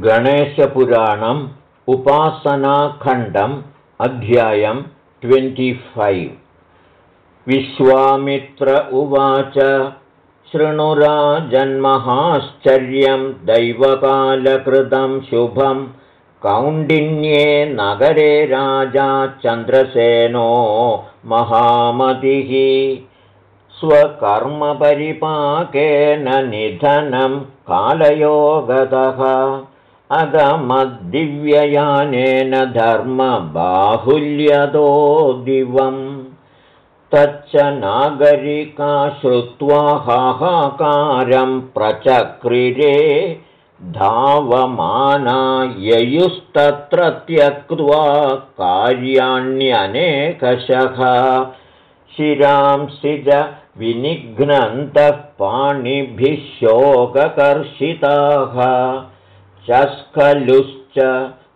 गणेशपुराणम् उपासनाखण्डम् अध्यायं ट्वेण्टिफैव् विश्वामित्र उवाच शृणुराजन्महाश्चर्यं दैवकालकृतं शुभं कौण्डिन्ये नगरे राजा चन्द्रसेनो महामतिः। स्वकर्मपरिपाकेन निधनं कालयोगतः अगमद्दिव्ययानेन धर्मबाहुल्यदो दिवम्। तच्च नागरिका श्रुत्वा हाहाकारं प्रचक्रिरे धावमाना ययुस्तत्र त्यक्त्वा कार्याण्यनेकशः शिरांसिज विनिघ्नन्तः पाणिभिः शोककर्षिताः चस्खलुश्च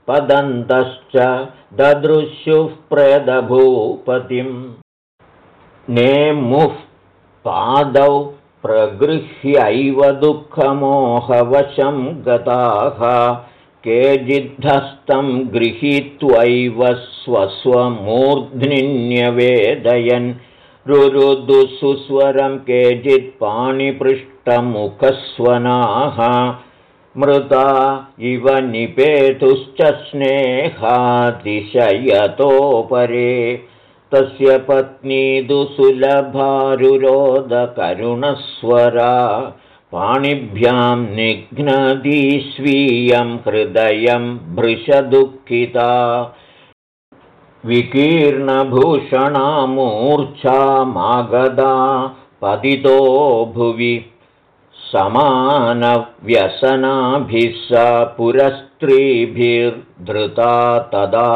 पदन्तश्च ददृश्युः प्रदभूपतिम्। नेमुः पादौ प्रगृह्यैव दुःखमोहवशं गताः केचिद्धस्तं गृहीत्वैव स्वस्वमूर्ध्निन्यवेदयन्। रुरुदुसुस्वरं केचित्पाणिपृष्ठमुखस्वनाः मृता इव निपेतुश्च स्नेहातिशयतोपरे। तस्य पत्नी दुसुलभारुरोदकरुणस्वरा पाणिभ्यां निघ्नदी स्वीयं हृदयं भृशदुःखिता। विकीर्णभूषणामूर्च्छा मागदा पतितो भुवि समानव्यसनाभिः सा पुरस्त्रीभिर्धृता तदा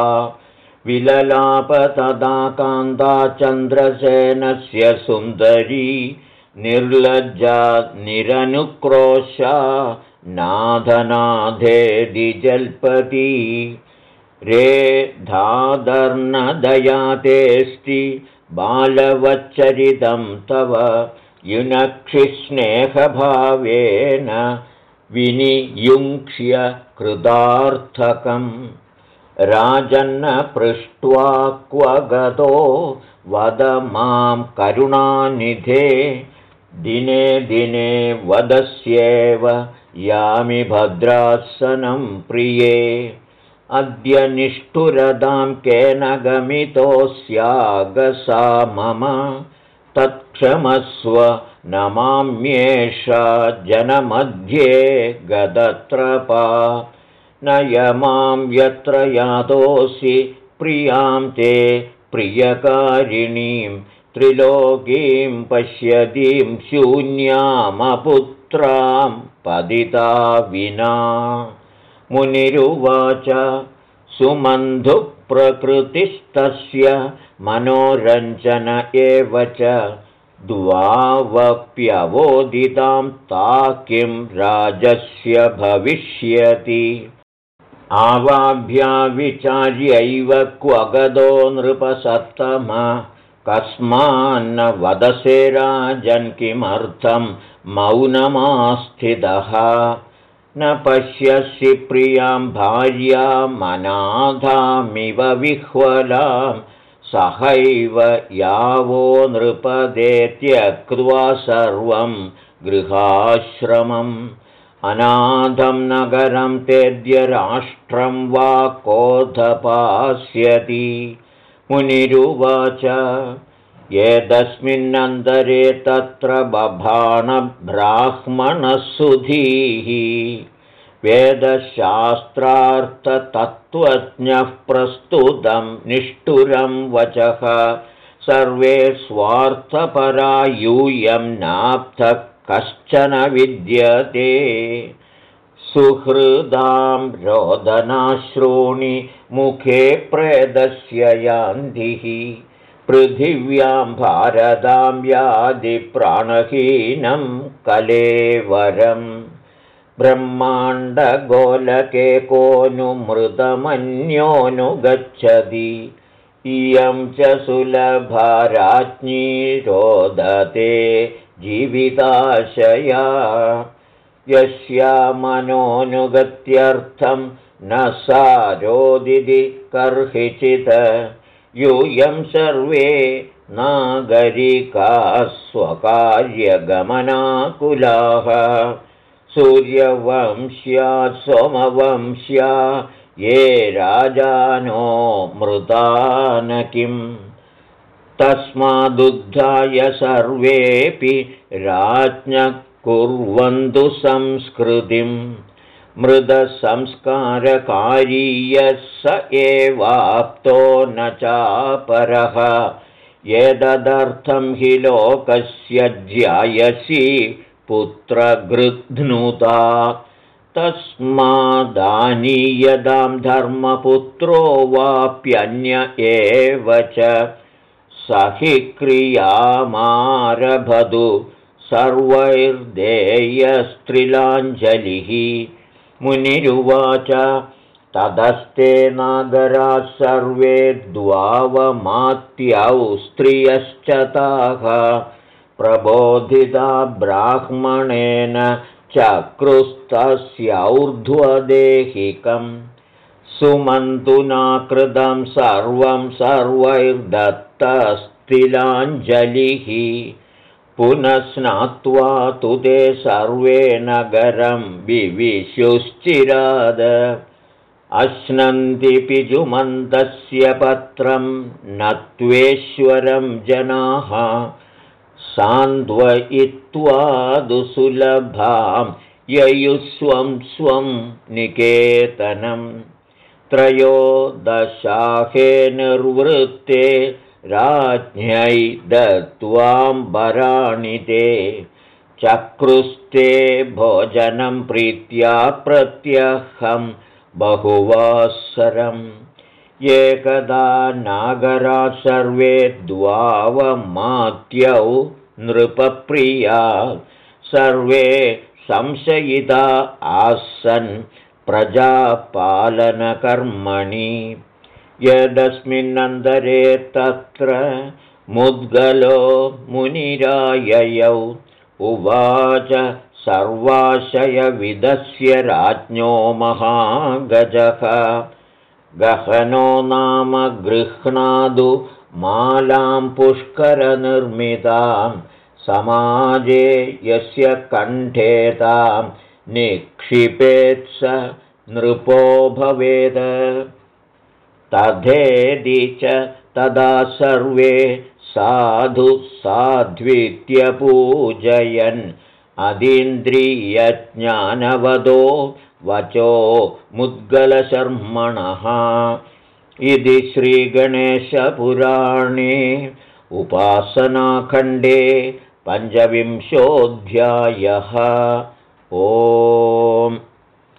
विललापतदा कान्ता चन्द्रसेनस्य सुन्दरी निर्लज्जा निरनुक्रोशा नाधनाधेदिजल्पती रे धादर्नदयातेऽस्ति बालवच्चरितं तव युनक्षिस्नेहभावेन विनियुङ्क्ष्य कृतार्थकम्। राजन्न पृष्ट्वा क्व गतो वद मां करुणानिधे। दिने दिने वदस्येव यामि भद्रासनं प्रिये। अद्य निष्ठुरदां केन गमितोऽस्यागसा मम तत्क्षमस्व नमाम्येषा जनमध्ये गदत्रपा। न यमां यत्र यातोऽसि प्रियां ते प्रियकारिणीं त्रिलोकीं पश्यतीं शून्यामपुत्रां पदिता विना। मुनिरुवाच सुमन्धुप्रकृतिस्तस्य मनोरञ्जन एव च द्वावप्यवोदितां ता किं राजस्य भविष्यति। आवाभ्याविचार्यैव क्व गदो नृपसत्तम कस्मान्न वदसे राजन् किमर्थं मौनमास्थितः न पश्यसि प्रियां भार्यामनाथामिव विह्वलां। सहैव यावो नृपदे त्यक्त्वा सर्वं गृहाश्रमम्। अनाथं नगरं तेद्य राष्ट्रं वा कोधपास्यति मुनिरुवाच एतस्मिन्नन्तरे तत्र बभाणब्राह्मणसुधीः वेदशास्त्रार्थतत्त्वज्ञः प्रस्तुतं निष्ठुरं वचः। सर्वे स्वार्थपरा यूयं नाप्तः कश्चन विद्यते। सुहृदां रोदनाश्रूणि मुखे प्रेदस्य यान्धिः पृथिव्यां भारदां व्याधिप्राणहीनं कलेवरम् ब्रह्माण्डगोलके कोऽनुमृतमन्योऽनुगच्छति इयं च सुलभाराज्ञी रोदते जीविताशया। यस्या मनोनुगत्यर्थं न सारोदिति कर्हिचित् यूयं सर्वे नागरिकाः स्वकार्यगमनाकुलाः सूर्यवंश्या सोमवंश्या ये राजानो मृतान किम्। तस्मादुद्धाय सर्वेऽपि राज्ञः कुर्वन्तु संस्कृतिम् मृदसंस्कारकारीयः स एवाप्तो न चापरः। एतदर्थं हि लोकस्य ज्यायसि पुत्रगृध्नुता। तस्मादानीयदां धर्मपुत्रो वाप्यन्य एव च। स हि क्रियामारभतु सर्वैर्देयस्त्रिलाञ्जलिः मुनिरुवाच तदस्ते नागराः सर्वे द्वावमात्यौ स्त्रियश्च ताः। प्रबोधिता ब्राह्मणेन चक्रुस्तस्यौर्ध्वदेहिकम्। सुमन्तुना कृतं सर्वं सर्वैर्दत्तस्तिलाञ्जलिः पुनः स्नात्वा तु ते सर्वे नगरं विविशुश्चिराद। अश्नन्ति पिजुमन्तस्य पत्रं नत्वेश्वरं जनाः। सान्द्वयित्वादुसुलभां ययुस्वं स्वं निकेतनं। त्रयोदशाहे निर्वृत्ते राज्ञै दत्त्वाम्बराणि ते चक्रुस्ते भोजनं प्रीत्या प्रत्यहं बहुवासरम्। एकदा नागरा सर्वे द्वावमात्यौ नृपप्रिया। सर्वे संशयिता आसन् प्रजापालनकर्मणि यदस्मिन्नन्तरे तत्र मुद्गलो मुनिराययौ। उवाच सर्वाशयविदस्य राज्ञो महागजः। गहनो नाम गृह्णादु मालां पुष्करनिर्मितां समाजे यस्य कण्ठेतां निक्षिपेत्स नृपो भवेद तथेदि च तदा सर्वे साधु साध्वित्यपूजयन्। अदीन्द्रियज्ञानवदो वचो मुद्गलशर्मणः। इति श्रीगणेशपुराणे उपासनाखण्डे पञ्चविंशोऽध्यायः। ओम्